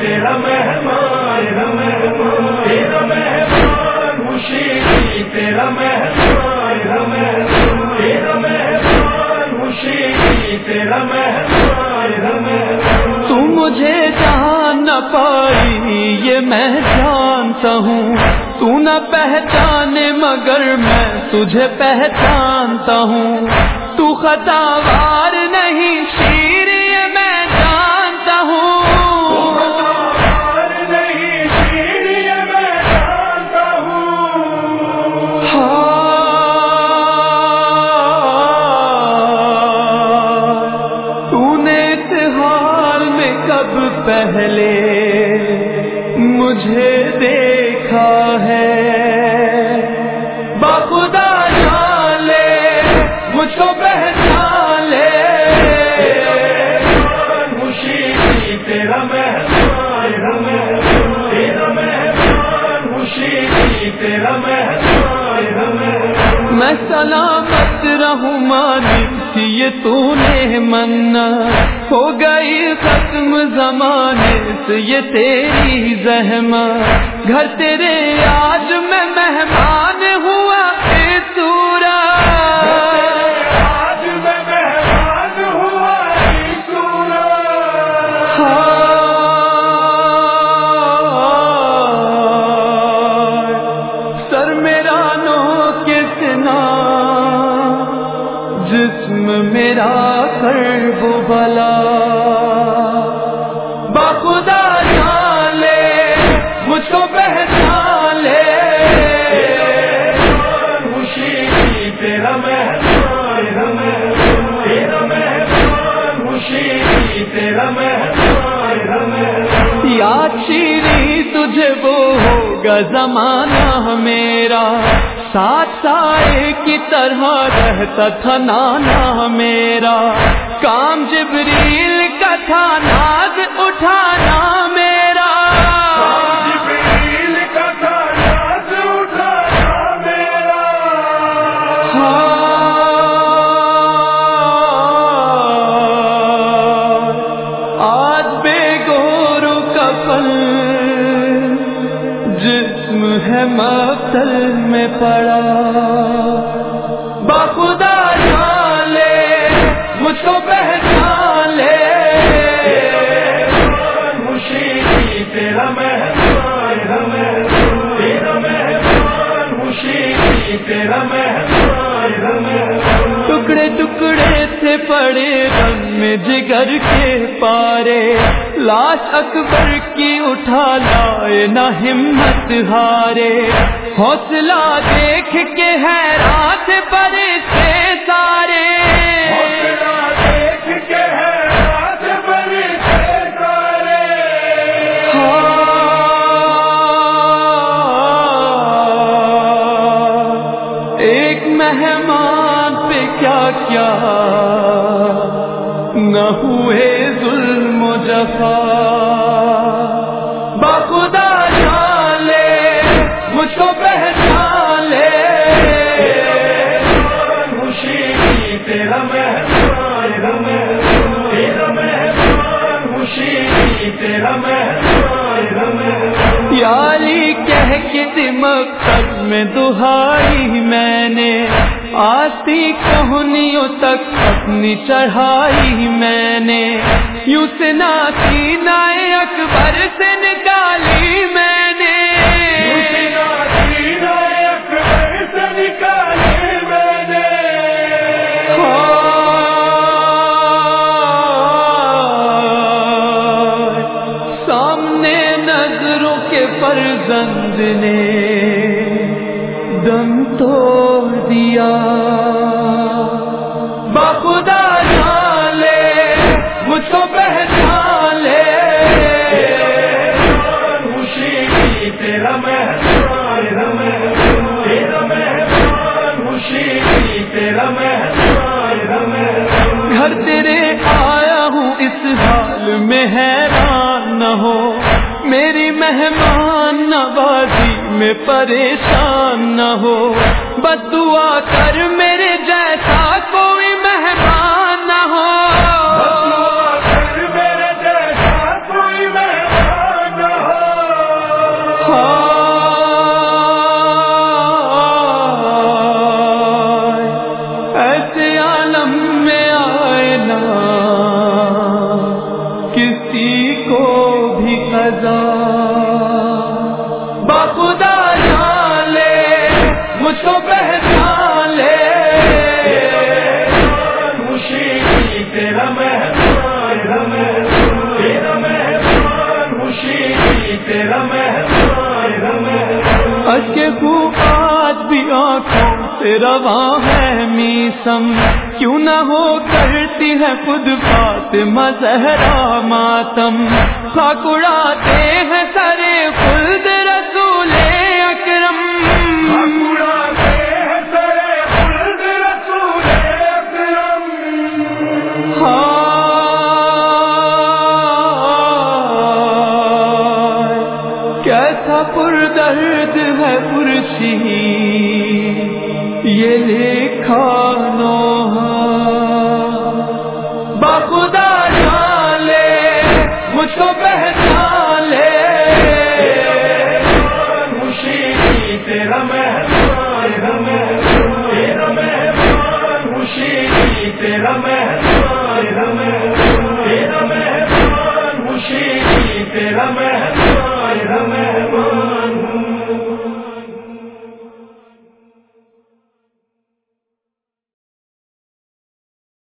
تیرا مہمان مہمان، تیرا مہمان تیرا مہمان مہمان، تیرا مہمان تیرا مہمان تو مجھے جان نہ پائی، یہ میں جانتا ہوں۔ تو نہ پہچانے، مگر میں تجھے پہچانتا ہوں۔ تو خطا وار نہیں، شیر پہلے مجھے دیکھا ہے۔ باخدا لے مجھ کو پہچان لے۔ مشیری تیرا مہمان تیرا مہمان مشیری تیرا مہمان میں سلامت رہوں مانی تھی یہ تو نے منا ہو گئی ختم زمانے سے یہ تیری زحمت۔ گھر تیرے آج میں مہمان ہوا۔ میرا کر وہ بلا۔ باخدا جان لے مجھ کو پہچان لے مشیری تیرا مہمان مہمان تیرا مہمان مشیری یاد شیری تجھے وہ ہوگا زمانہ میرا۔ ساتھ سائے کی طرح رہتا تھا نانا میرا۔ کام جبریل کا تھا ناز اٹھانا۔ مقتل میں پڑا۔ باخدا جان لے مجھ کو پہچان لے مشیری تیرا مہمان مہمان تیرا مہمان۔ مشیری تیرا مہمان مہمان۔ ٹکڑے ٹکڑے تھے پڑے رن میں جگر کے پارے۔ لاش اکبر کی اٹھا لائے نہ ہمت ہارے۔ حوصلہ دیکھ کے حیران تھے پرے تھے سارے۔ حوصلہ دیکھ کے ہے سارے۔ ایک مہمان پہ کیا کیا؟ نہ ہوئے ظلم و جفا۔ کہہ کے میں دہائی میں نے۔ آتی کہنیوں تک اپنی چڑھائی میں نے۔ یوں سے ناسی نائے اکبر سے نکالی میں نے۔ دم دیا۔ باخدا جان لے، مجھ کو پہچان لے۔ مشیری تیرا مہمان مہمان تیرا مہمان مشیری تیرا مہمان مہمان گھر تیرے آیا ہوں، اس حال میں حیران نہ ہو۔ مہمان نوازی میں پریشان نہ ہو۔ بدعا کر میرے جیسا کوئی مہمان نہ ہو۔ میرے جیسا کوئی مہمان میں آئے نا۔ کسی کو بھی قضا کے خوب آج بھی آنکھوں سے رواں ہے میسم۔ کیوں نہ ہو کرتی ہے خود بات مظہرا ماتم۔ خاک اڑاتے ہیں سارے خلد رسولے پر درد ہے پرسی یہ لکھا نو بخدا